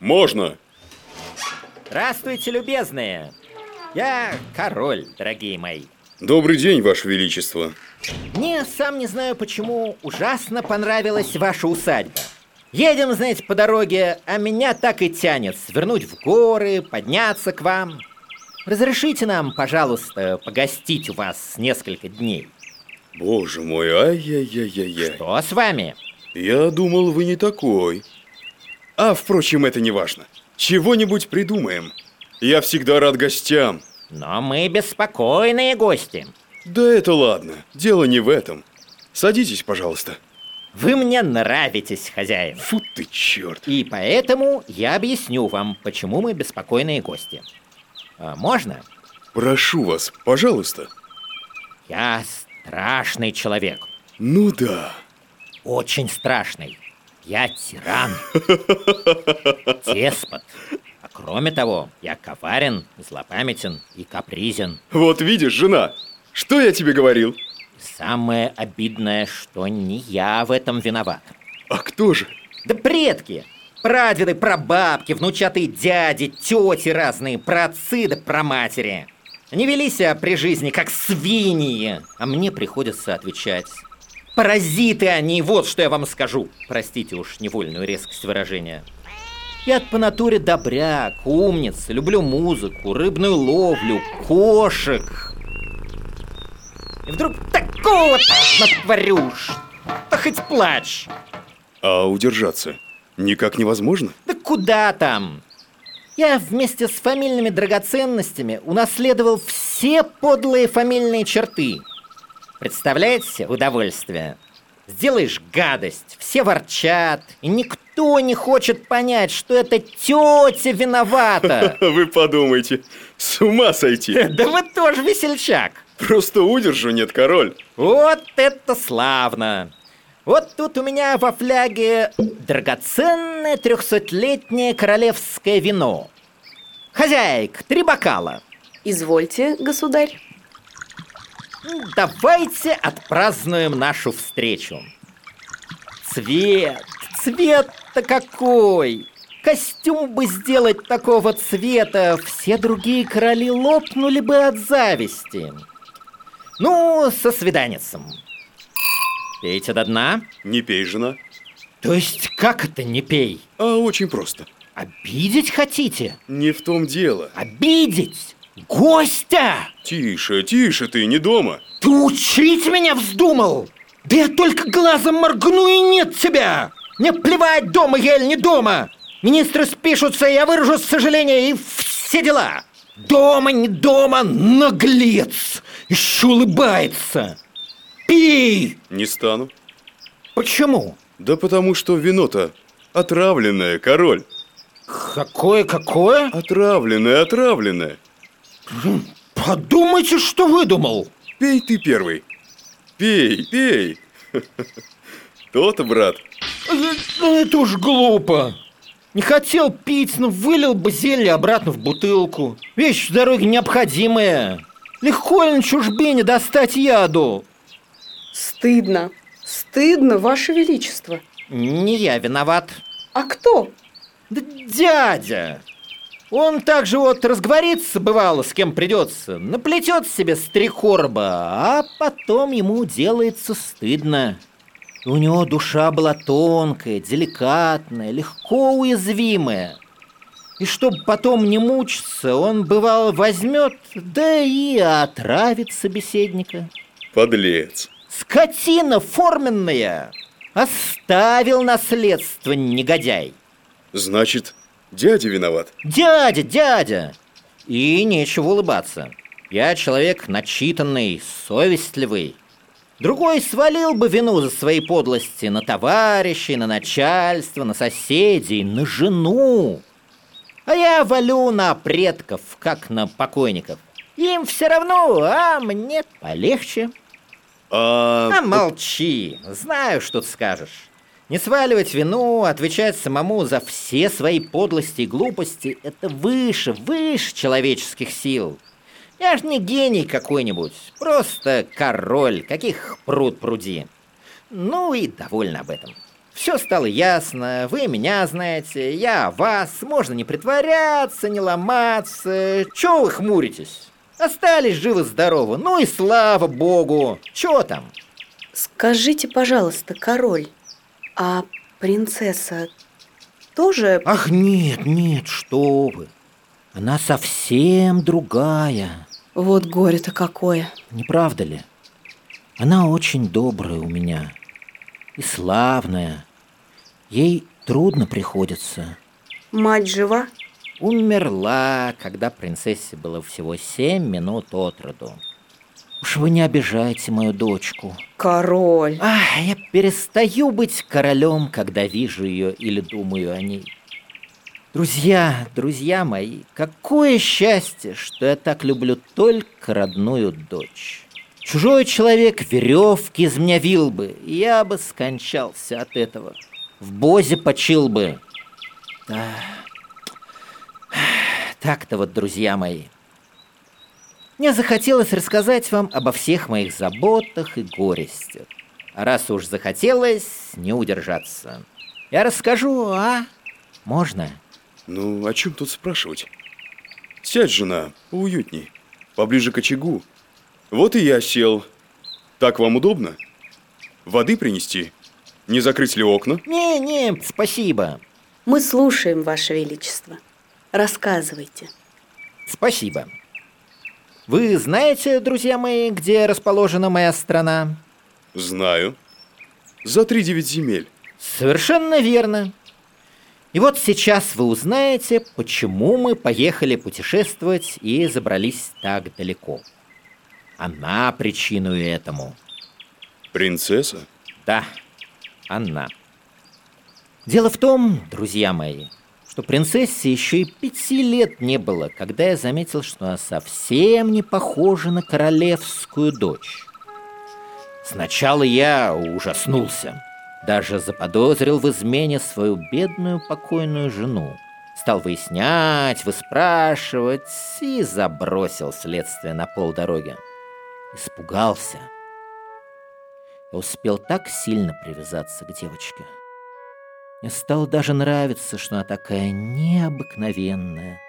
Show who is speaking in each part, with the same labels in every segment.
Speaker 1: Можно.
Speaker 2: Здравствуйте, любезные. Я король, дорогие мои.
Speaker 1: Добрый день, Ваше Величество.
Speaker 2: Мне, сам не знаю почему, ужасно понравилась ваша усадьба. Едем, знаете, по дороге, а меня так и тянет свернуть в горы, подняться к вам. Разрешите нам, пожалуйста, погостить у вас несколько дней?
Speaker 1: Боже мой, ай-яй-яй-яй.
Speaker 2: Что с вами?
Speaker 1: Я думал, вы не такой. А, впрочем, это не важно. Чего-нибудь придумаем. Я всегда рад гостям.
Speaker 2: Но мы беспокойные гости.
Speaker 1: Да это ладно, дело не в этом. Садитесь, пожалуйста.
Speaker 2: Вы мне нравитесь, хозяин.
Speaker 1: Фу ты, черт.
Speaker 2: И поэтому я объясню вам, почему мы беспокойные гости. А, можно?
Speaker 1: Прошу вас, пожалуйста.
Speaker 2: Я страшный человек.
Speaker 1: Ну да.
Speaker 2: Очень страшный. Я тиран, деспот. А кроме того, я коварен, злопамятен и капризен.
Speaker 1: Вот видишь, жена, что я тебе говорил?
Speaker 2: Самое обидное, что не я в этом виноват.
Speaker 1: А кто же?
Speaker 2: Да предки! Прадеды, прабабки, внучатые дяди, тети разные, праотцы да праматери. Они вели себя при жизни как свиньи, а мне приходится отвечать Паразиты они, вот что я вам скажу. Простите уж невольную резкость выражения. Я по натуре добряк, умница, люблю музыку, рыбную ловлю, кошек. И вдруг такого натворю, что хоть плачь.
Speaker 1: А удержаться никак невозможно?
Speaker 2: Да куда там? Я вместе с фамильными драгоценностями унаследовал все подлые фамильные черты – Представляете удовольствие? Сделаешь гадость, все ворчат, и никто не хочет понять, что это тетя виновата.
Speaker 1: Вы подумайте, с ума сойти.
Speaker 2: Да вы тоже весельчак.
Speaker 1: Просто удержу нет, король.
Speaker 2: Вот это славно. Вот тут у меня во фляге драгоценное трехсотлетнее королевское вино. Хозяйка, три бокала.
Speaker 3: Извольте, государь.
Speaker 2: Давайте отпразднуем нашу встречу. Цвет, цвет-то какой! Костюм бы сделать такого цвета, все другие короли лопнули бы от зависти. Ну, со свиданецем. Пейте до дна?
Speaker 1: Не пей, жена.
Speaker 2: То есть как это не пей?
Speaker 1: А, очень просто.
Speaker 2: Обидеть хотите?
Speaker 1: Не в том дело.
Speaker 2: Обидеть? Гостя!
Speaker 1: Тише, тише ты, не дома.
Speaker 2: Ты учить меня вздумал? Да я только глазом моргну и нет тебя! Мне плевать, дома я или не дома! Министры спишутся, я выражу сожаление и все дела! Дома, не дома, наглец! Еще улыбается! Пей!
Speaker 1: Не стану.
Speaker 2: Почему?
Speaker 1: Да потому что вино-то отравленное, король.
Speaker 2: Какое-какое?
Speaker 1: Отравленное, отравленное.
Speaker 2: Подумайте, что выдумал.
Speaker 1: Пей ты первый. Пей, пей. То-то, брат.
Speaker 2: Это уж глупо. Не хотел пить, но ну вылил бы зелье обратно в бутылку. Вещь в дороге необходимая. Легко ли на чужбине достать яду?
Speaker 3: Стыдно. Стыдно, Ваше Величество.
Speaker 2: Не я виноват.
Speaker 3: А кто?
Speaker 2: Да дядя. Он также вот разговорится, бывало, с кем придется, наплетет себе стрекорба, а потом ему делается стыдно. У него душа была тонкая, деликатная, легко уязвимая. И чтобы потом не мучиться, он, бывало, возьмет, да и отравит собеседника.
Speaker 1: Подлец.
Speaker 2: Скотина форменная! Оставил наследство негодяй.
Speaker 1: Значит, Дядя виноват.
Speaker 2: Дядя, дядя! И нечего улыбаться. Я человек начитанный, совестливый. Другой свалил бы вину за свои подлости на товарищей, на начальство, на соседей, на жену. А я валю на предков, как на покойников. Им все равно, а мне полегче.
Speaker 1: А,
Speaker 2: а молчи, знаю, что ты скажешь. Не сваливать вину, отвечать самому за все свои подлости и глупости – это выше, выше человеческих сил. Я ж не гений какой-нибудь, просто король, каких пруд пруди. Ну и довольно об этом. Все стало ясно, вы меня знаете, я вас, можно не притворяться, не ломаться. Чего вы хмуритесь? Остались живы-здоровы, ну и слава богу, Чего там?
Speaker 3: Скажите, пожалуйста, король, а принцесса тоже...
Speaker 2: Ах, нет, нет, что вы. Она совсем другая.
Speaker 3: Вот горе-то какое.
Speaker 2: Не правда ли? Она очень добрая у меня. И славная. Ей трудно приходится.
Speaker 3: Мать жива?
Speaker 2: Умерла, когда принцессе было всего семь минут от роду. Уж вы не обижайте мою дочку.
Speaker 3: Король.
Speaker 2: Ах, я перестаю быть королем, когда вижу ее или думаю о ней. Друзья, друзья мои, какое счастье, что я так люблю только родную дочь. Чужой человек веревки из меня вил бы, и я бы скончался от этого. В бозе почил бы. Да. Так-то вот, друзья мои мне захотелось рассказать вам обо всех моих заботах и горестях. А раз уж захотелось, не удержаться. Я расскажу, а? Можно?
Speaker 1: Ну, о чем тут спрашивать? Сядь, жена, уютней, поближе к очагу. Вот и я сел. Так вам удобно? Воды принести? Не закрыть ли окна?
Speaker 2: Не-не, спасибо.
Speaker 3: Мы слушаем, Ваше Величество. Рассказывайте.
Speaker 2: Спасибо. Вы знаете, друзья мои, где расположена моя страна?
Speaker 1: Знаю. За три девять земель.
Speaker 2: Совершенно верно. И вот сейчас вы узнаете, почему мы поехали путешествовать и забрались так далеко. Она причину этому.
Speaker 1: Принцесса?
Speaker 2: Да, она. Дело в том, друзья мои, что принцессе еще и пяти лет не было, когда я заметил, что она совсем не похожа на королевскую дочь. Сначала я ужаснулся, даже заподозрил в измене свою бедную покойную жену. Стал выяснять, выспрашивать и забросил следствие на полдороги. Испугался. Я успел так сильно привязаться к девочке – мне стало даже нравиться, что она такая необыкновенная.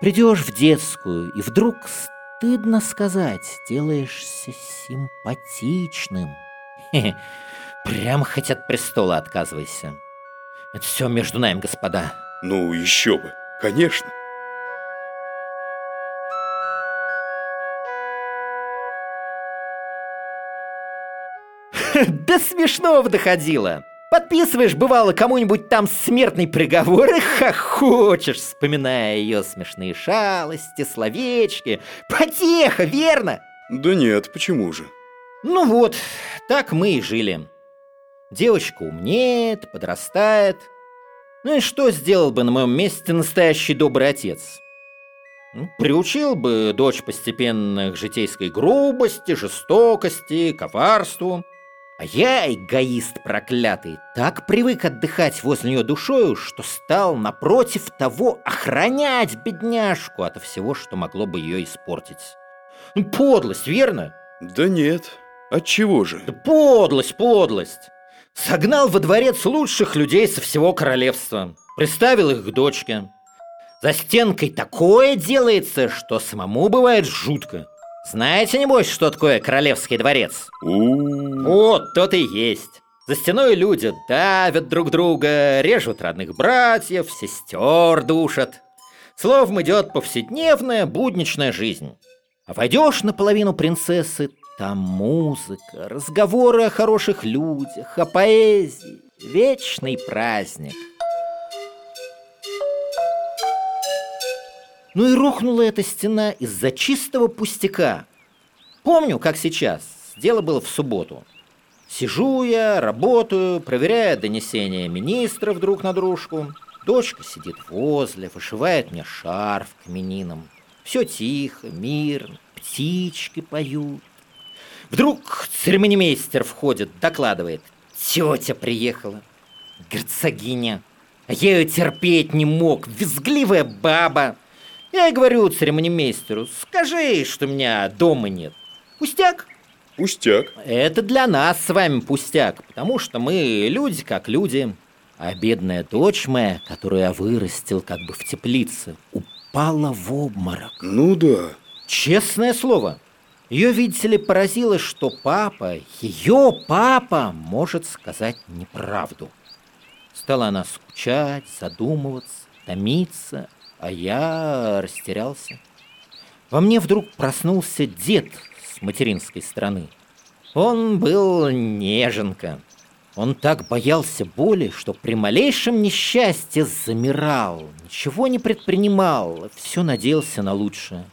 Speaker 2: Придешь в детскую, и вдруг, стыдно сказать, делаешься симпатичным. Хе -хе. Прям хоть от престола отказывайся. Это все между нами, господа.
Speaker 1: Ну, еще бы, конечно.
Speaker 2: До смешного доходило. Подписываешь, бывало, кому-нибудь там смертный приговор и хохочешь, вспоминая ее смешные шалости, словечки. Потеха, верно?
Speaker 1: Да нет, почему же?
Speaker 2: Ну вот, так мы и жили. Девочка умнеет, подрастает. Ну и что сделал бы на моем месте настоящий добрый отец? Ну, приучил бы дочь постепенно к житейской грубости, жестокости, коварству – а я, эгоист проклятый, так привык отдыхать возле нее душою, что стал напротив того охранять бедняжку ото всего, что могло бы ее испортить. Ну, подлость, верно?
Speaker 1: Да нет. От чего же?
Speaker 2: Да подлость, подлость. Согнал во дворец лучших людей со всего королевства. Приставил их к дочке. За стенкой такое делается, что самому бывает жутко. Знаете, небось, что такое королевский дворец? Вот, тот и есть. За стеной люди давят друг друга, режут родных братьев, сестер душат. Словом, идет повседневная будничная жизнь. А войдешь наполовину принцессы, там музыка, разговоры о хороших людях, о поэзии, вечный праздник – Ну и рухнула эта стена из-за чистого пустяка. Помню, как сейчас. Дело было в субботу. Сижу я, работаю, проверяя донесения министров друг на дружку. Дочка сидит возле, вышивает мне шарф к мининам. Все тихо, мирно, птички поют. Вдруг церемонимейстер входит, докладывает. Тетя приехала, герцогиня. А я ее терпеть не мог, визгливая баба. Я и говорю церемонимейстеру, скажи, что меня дома нет. Пустяк?
Speaker 1: Пустяк.
Speaker 2: Это для нас с вами пустяк, потому что мы люди как люди. А бедная дочь моя, которую я вырастил как бы в теплице, упала в обморок.
Speaker 1: Ну да.
Speaker 2: Честное слово. Ее, видите ли, поразило, что папа, ее папа, может сказать неправду. Стала она скучать, задумываться, томиться, а я растерялся. Во мне вдруг проснулся дед с материнской стороны. Он был неженка. Он так боялся боли, что при малейшем несчастье замирал, ничего не предпринимал, все надеялся на лучшее.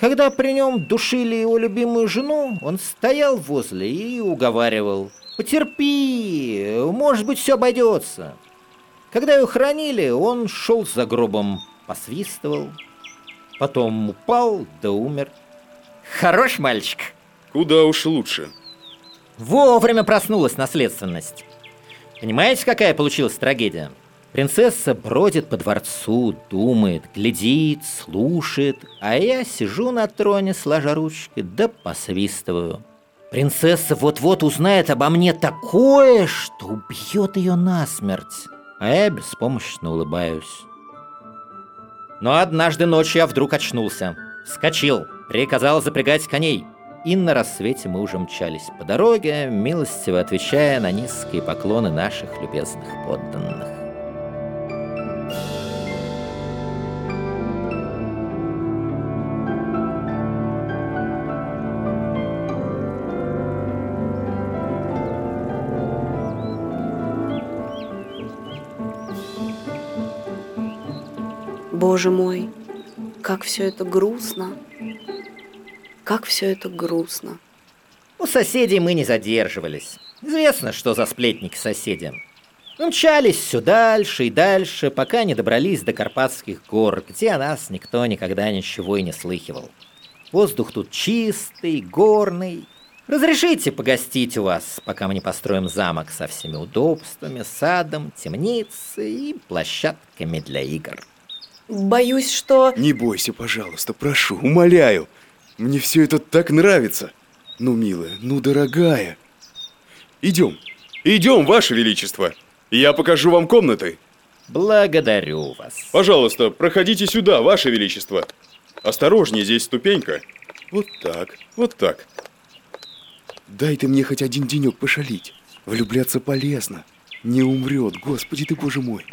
Speaker 2: Когда при нем душили его любимую жену, он стоял возле и уговаривал. «Потерпи, может быть, все обойдется». Когда ее хранили, он шел за гробом, посвистывал, потом упал да умер. Хорош мальчик.
Speaker 1: Куда уж лучше.
Speaker 2: Вовремя проснулась наследственность. Понимаете, какая получилась трагедия? Принцесса бродит по дворцу, думает, глядит, слушает, а я сижу на троне, сложа ручки, да посвистываю. Принцесса вот-вот узнает обо мне такое, что убьет ее насмерть а я беспомощно улыбаюсь. Но однажды ночью я вдруг очнулся. Вскочил, приказал запрягать коней. И на рассвете мы уже мчались по дороге, милостиво отвечая на низкие поклоны наших любезных подданных.
Speaker 3: Боже мой, как все это грустно. Как все это грустно.
Speaker 2: У соседей мы не задерживались. Известно, что за сплетники соседям. Умчались все дальше и дальше, пока не добрались до Карпатских гор, где о нас никто никогда ничего и не слыхивал. Воздух тут чистый, горный. Разрешите погостить у вас, пока мы не построим замок со всеми удобствами, садом, темницей и площадками для игр.
Speaker 3: Боюсь, что...
Speaker 1: Не бойся, пожалуйста, прошу, умоляю. Мне все это так нравится. Ну, милая, ну, дорогая. Идем. Идем, Ваше Величество. Я покажу вам комнаты.
Speaker 2: Благодарю вас.
Speaker 1: Пожалуйста, проходите сюда, Ваше Величество. Осторожнее, здесь ступенька. Вот так, вот так. Дай ты мне хоть один денек пошалить. Влюбляться полезно. Не умрет, Господи ты, Боже мой.